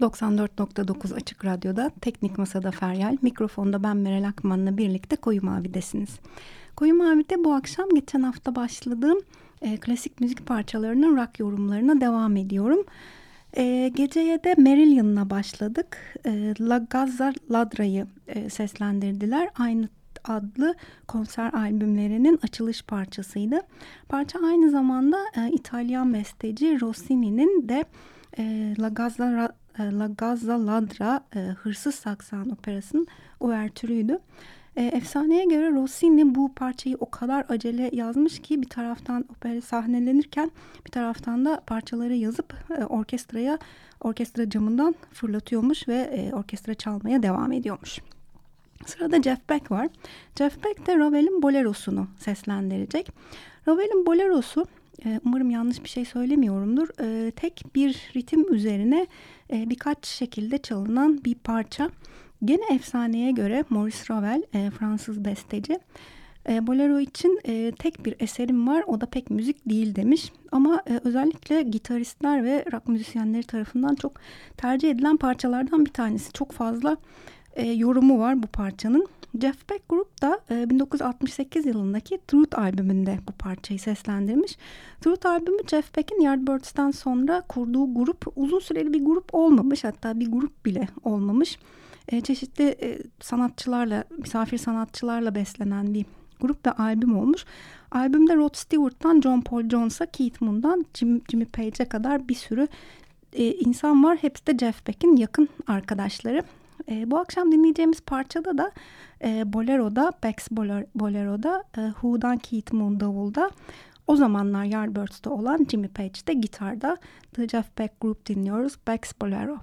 ...94.9 Açık Radyo'da Teknik Masa'da Feryal, mikrofonda ben Meral Akman'la birlikte Koyu Mavi'desiniz. Koyu Mavi'de bu akşam geçen hafta başladığım e, klasik müzik parçalarının rock yorumlarına devam ediyorum. E, geceye de Marillion'la başladık. E, La Gazza Ladra'yı e, seslendirdiler. Aynı adlı konser albümlerinin açılış parçasıydı. Parça aynı zamanda e, İtalyan besteci Rossini'nin de e, La Gazza La Gazza Ladra e, Hırsız Saksan Operası'nın uvertürüydü. E, efsaneye göre Rossini bu parçayı o kadar acele yazmış ki bir taraftan opera sahnelenirken bir taraftan da parçaları yazıp e, orkestraya orkestra camından fırlatıyormuş ve e, orkestra çalmaya devam ediyormuş. Sırada Jeff Beck var. Jeff Beck de Ravel'in Bolero'sunu seslendirecek. Ravel'in Bolero'su e, umarım yanlış bir şey söylemiyorumdur. E, tek bir ritim üzerine e, birkaç şekilde çalınan bir parça. Gene efsaneye göre Maurice Ravel, e, Fransız besteci, e, Bolero için e, tek bir eserim var o da pek müzik değil demiş. Ama e, özellikle gitaristler ve rock müzisyenleri tarafından çok tercih edilen parçalardan bir tanesi. Çok fazla e, yorumu var bu parçanın. Jeff Beck Group da e, 1968 yılındaki Truth albümünde bu parçayı seslendirmiş. Truth albümü Jeff Beck'in Yardbirds'ten sonra kurduğu grup uzun süreli bir grup olmamış hatta bir grup bile olmamış. E, çeşitli e, sanatçılarla, misafir sanatçılarla beslenen bir grup ve albüm olmuş. Albümde Rod Stewart'tan John Paul Jones'a, Keith Moon'dan Jim, Jimmy Page'e kadar bir sürü e, insan var. Hepsi de Jeff Beck'in yakın arkadaşları. E, bu akşam dinleyeceğimiz parçada da e, Bolero'da, Bex Bolero'da, e, Who'dan Keith Moon davulda, o zamanlar Yardbirds'te olan Jimmy Page'de gitarda The Jeff Beck Group dinliyoruz. Bex Bolero.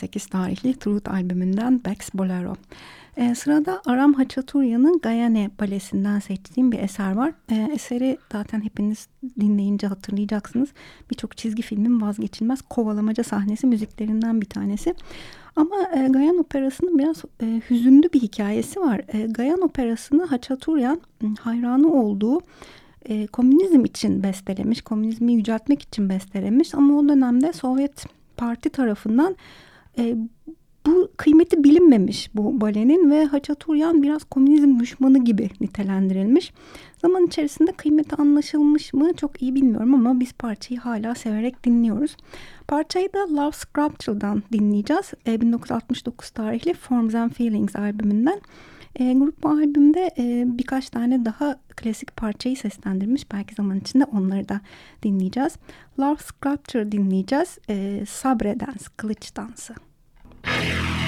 1968 tarihli Truth albümünden Bex Bolero. Ee, sırada Aram Haçaturya'nın Gayane Balesi'nden seçtiğim bir eser var. Ee, eseri zaten hepiniz dinleyince hatırlayacaksınız. Birçok çizgi filmin vazgeçilmez kovalamaca sahnesi müziklerinden bir tanesi. Ama e, Gayan Operası'nın biraz e, hüzünlü bir hikayesi var. E, Gayan Operası'nı Haçaturyan hayranı olduğu e, komünizm için bestelemiş, komünizmi yüceltmek için bestelemiş ama o dönemde Sovyet Parti tarafından e, bu kıymeti bilinmemiş bu balenin ve Haçaturyan biraz komünizm düşmanı gibi nitelendirilmiş. Zaman içerisinde kıymeti anlaşılmış mı çok iyi bilmiyorum ama biz parçayı hala severek dinliyoruz. Parçayı da Love Sculpture'dan dinleyeceğiz. E, 1969 tarihli Forms and Feelings albümünden. E, grup bu albümde e, birkaç tane daha klasik parçayı seslendirmiş. Belki zaman içinde onları da dinleyeceğiz. Love Sculpture dinleyeceğiz. E, Sabredens, Kılıç Dansı. Müzik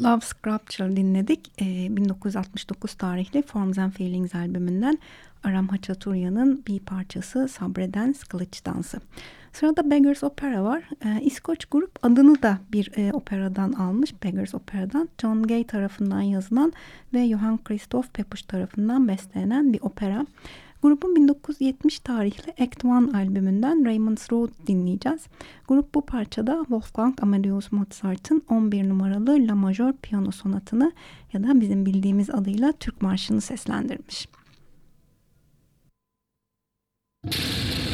Love Sculpture dinledik. E, 1969 tarihli Forms and Feelings albümünden Aram Hachaturian'ın bir parçası Sabreden Kılıç Dansı. Sırada Beggars Opera var. E, İskoç grup adını da bir e, operadan almış. Beggars Opera'dan. John Gay tarafından yazılan ve Johann Christoph Pepusch tarafından bestelenen bir opera. Grubun 1970 tarihli Act One albümünden Raymond's Road dinleyeceğiz. Grup bu parçada Wolfgang Amadeus Mozart'ın 11 numaralı La Major piyano sonatını ya da bizim bildiğimiz adıyla Türk Marşı'nı seslendirmiş. Müzik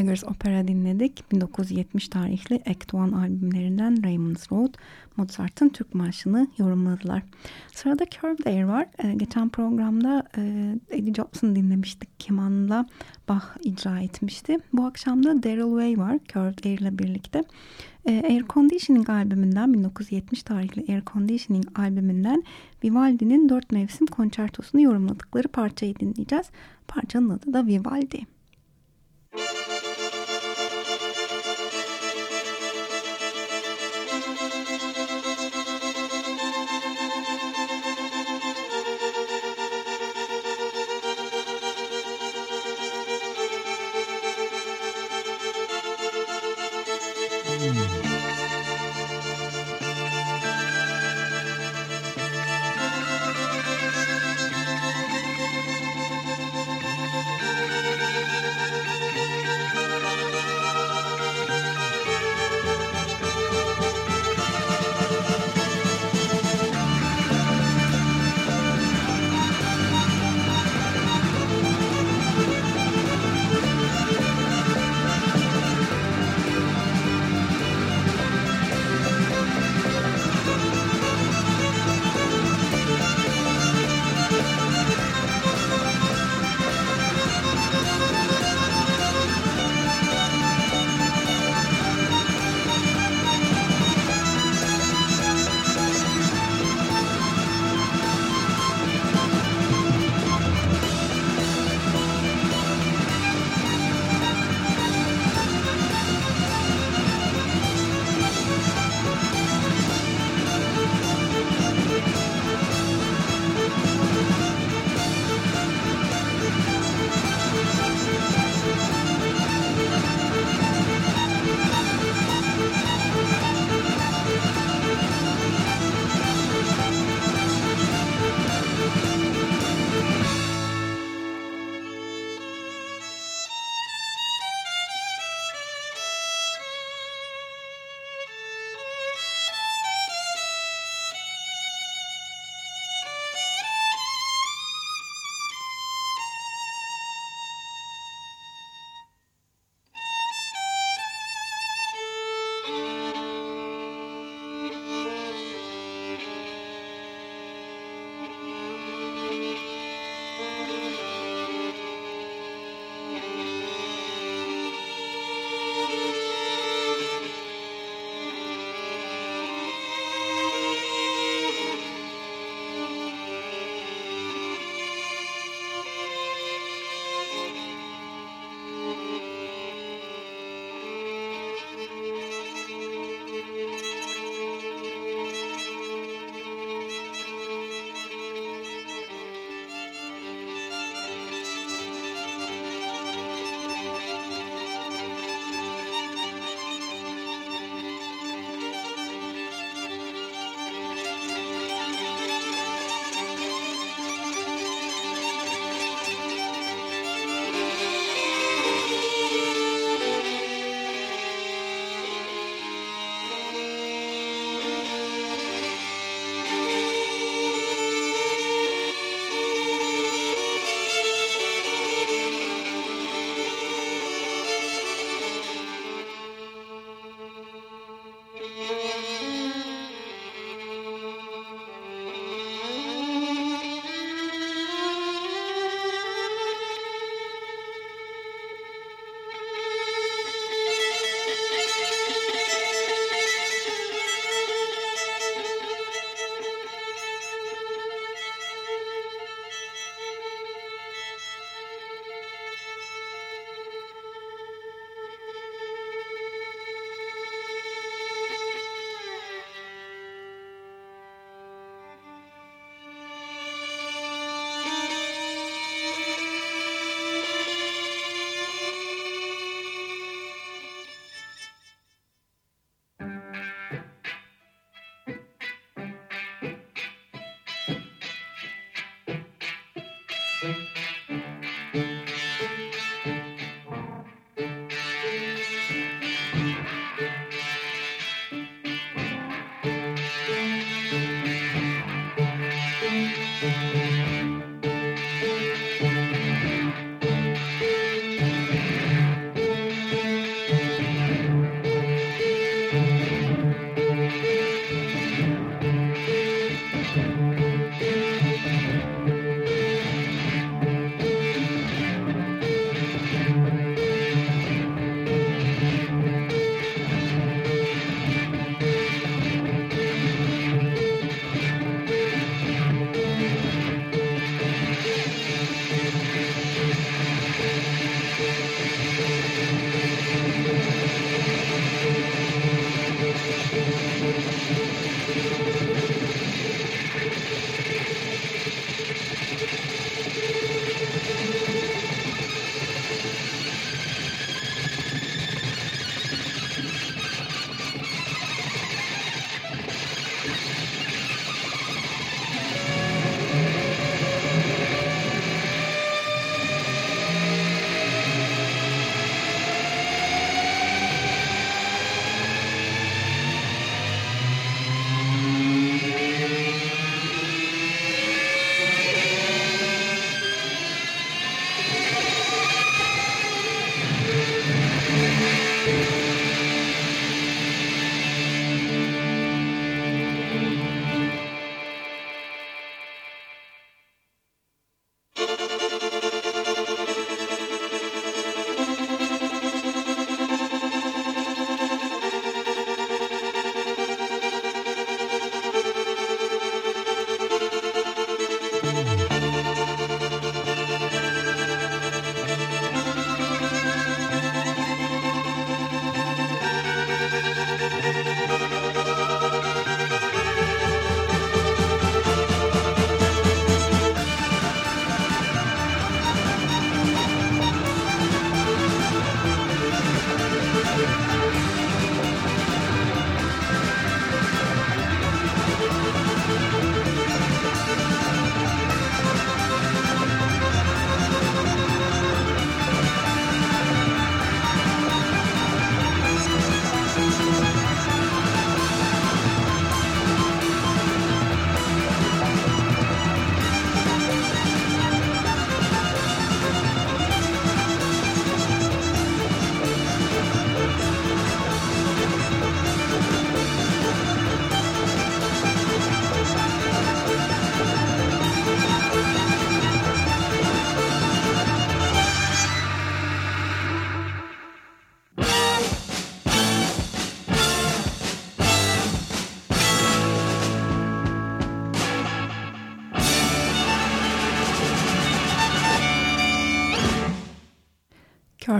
Beggars Opera dinledik. 1970 tarihli Act One albümlerinden Raymond's Road, Mozart'ın Türk Marşı'nı yorumladılar. Sırada Curved Air var. Ee, geçen programda e, Eddie Jobson dinlemiştik. Kemanla Bach icra etmişti. Bu akşam da Daryl Way var Curved Air ile birlikte. Ee, Air Conditioning albümünden 1970 tarihli Air Conditioning albümünden Vivaldi'nin dört mevsim konçertosunu yorumladıkları parçayı dinleyeceğiz. Parçanın adı da Vivaldi.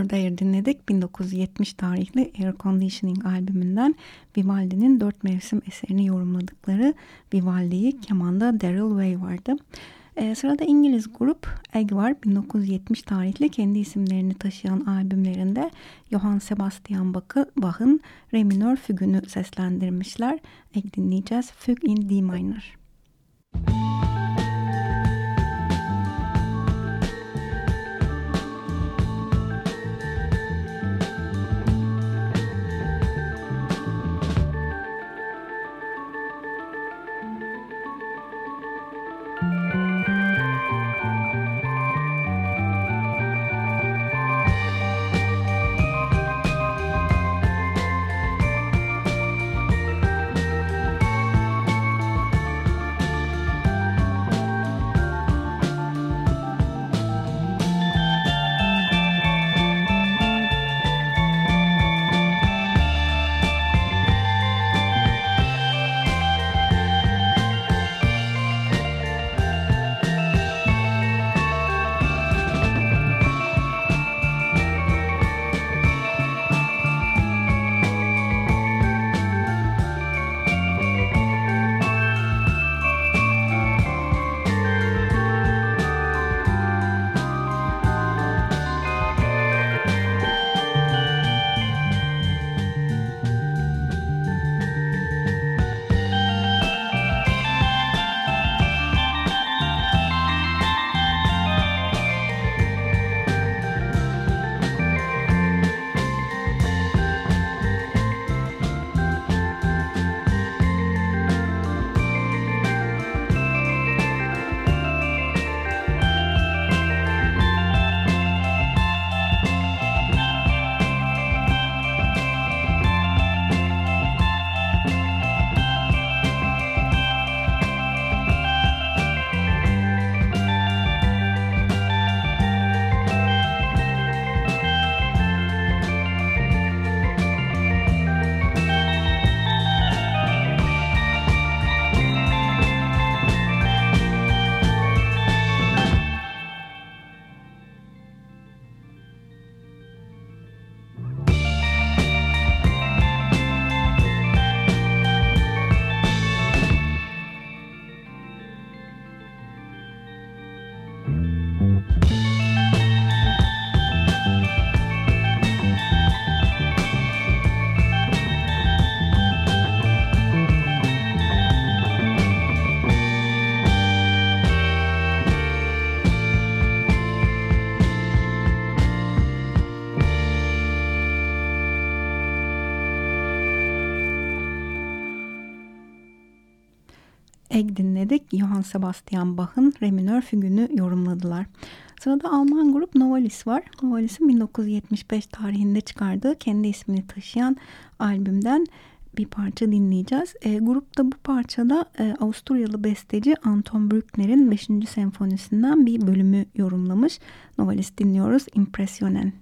Kör Dair dinledik. 1970 tarihli Air Conditioning albümünden Vivaldi'nin dört mevsim eserini yorumladıkları Vivaldi'yi kemanda Daryl Way vardı. Ee, sırada İngiliz grup Egg var. 1970 tarihli kendi isimlerini taşıyan albümlerinde Johann Sebastian Bach'ın Re minör fügünü seslendirmişler. Egg dinleyeceğiz. Füg in D minor. Johann Sebastian Bach'ın Re minör fügünü yorumladılar. Sırada Alman grup Novalis var. Novalis'in 1975 tarihinde çıkardığı kendi ismini taşıyan albümden bir parça dinleyeceğiz. E, grupta bu parçada e, Avusturyalı besteci Anton Bruckner'in 5. senfonisinden bir bölümü yorumlamış. Novalis dinliyoruz. Impressionen.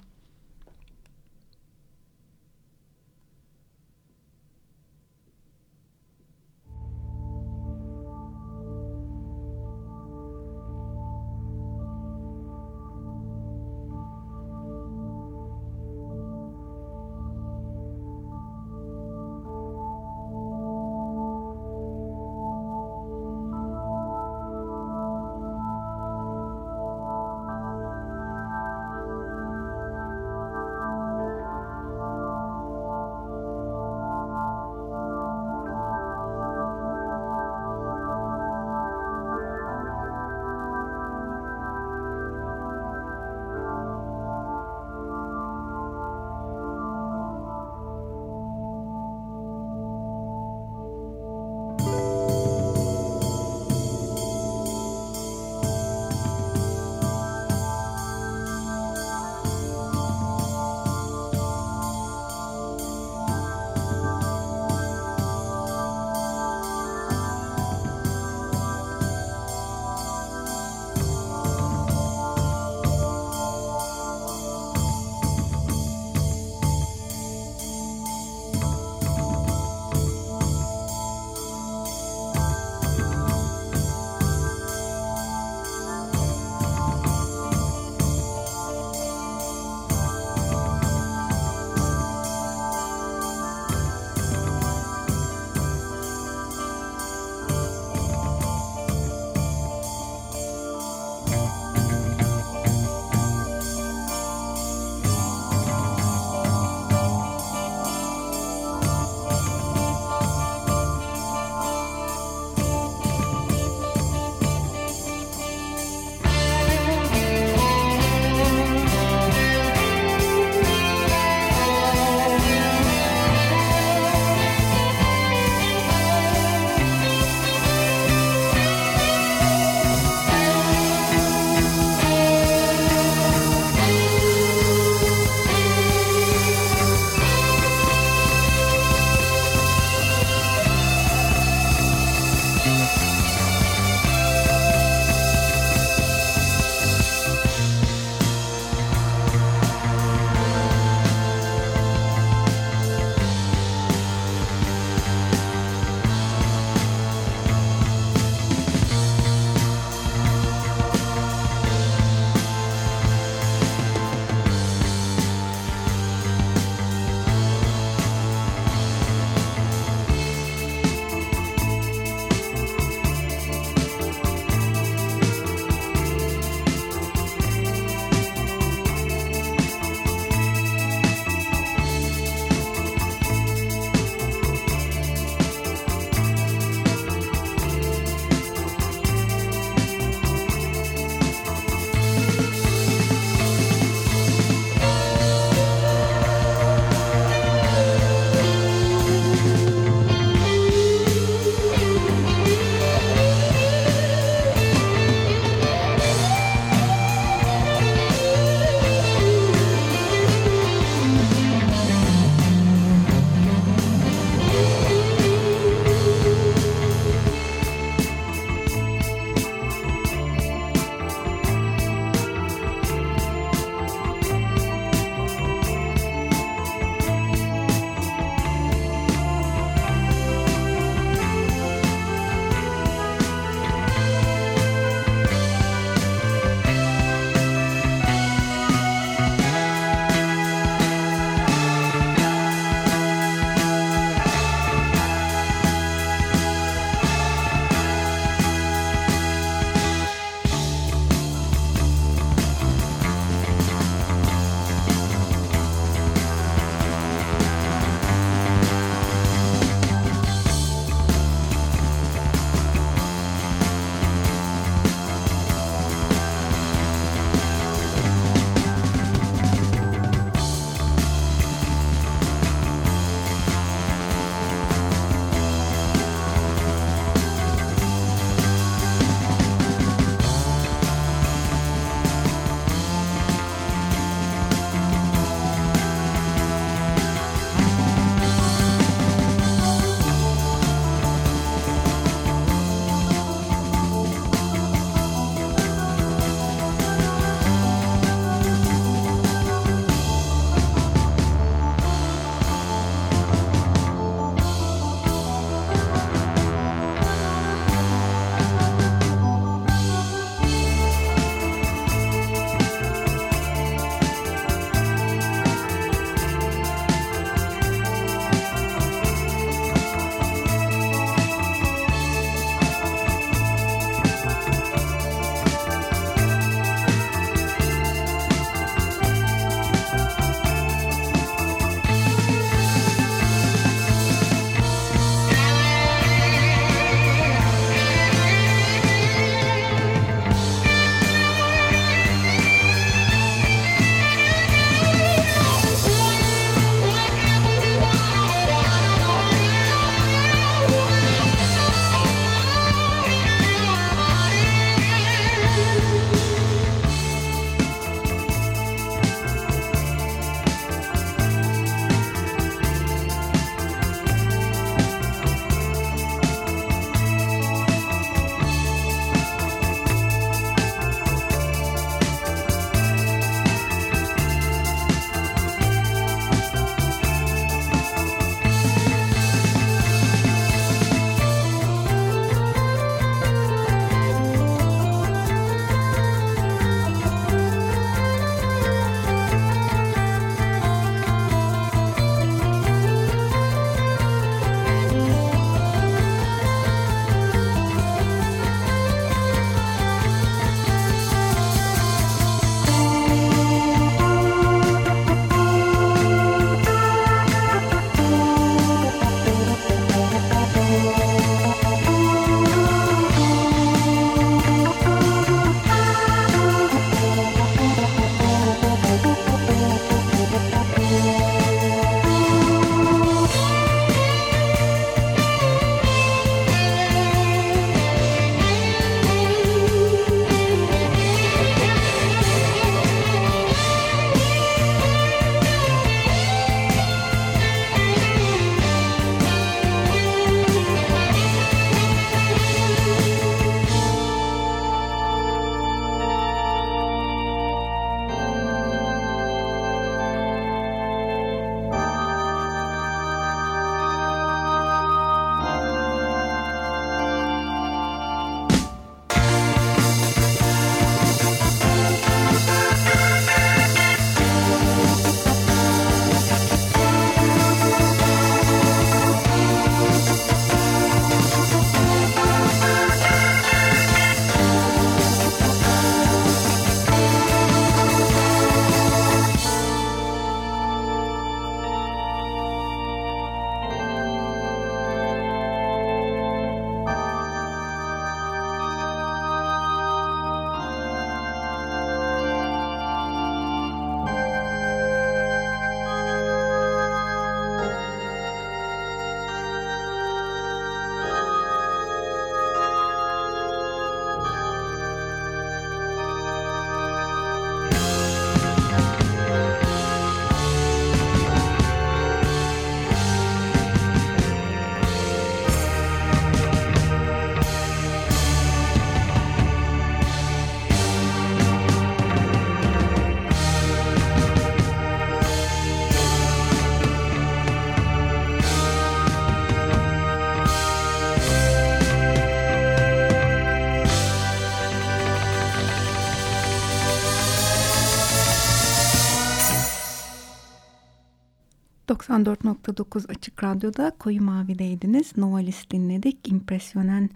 94.9 Açık Radyo'da Koyu Mavi'deydiniz. Novalis dinledik. İmpresyonen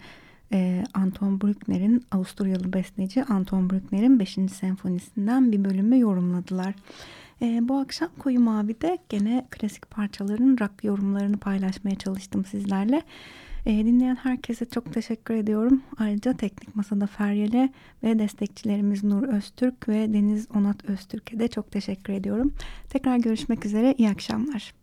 e, Anton Bruckner'in Avusturyalı besteci Anton Bruckner'in 5. senfonisinden bir bölümü yorumladılar. E, bu akşam Koyu Mavi'de gene klasik parçaların rock yorumlarını paylaşmaya çalıştım sizlerle. E, dinleyen herkese çok teşekkür ediyorum. Ayrıca Teknik Masa'da Feryal'e ve destekçilerimiz Nur Öztürk ve Deniz Onat Öztürk'e de çok teşekkür ediyorum. Tekrar görüşmek üzere. İyi akşamlar.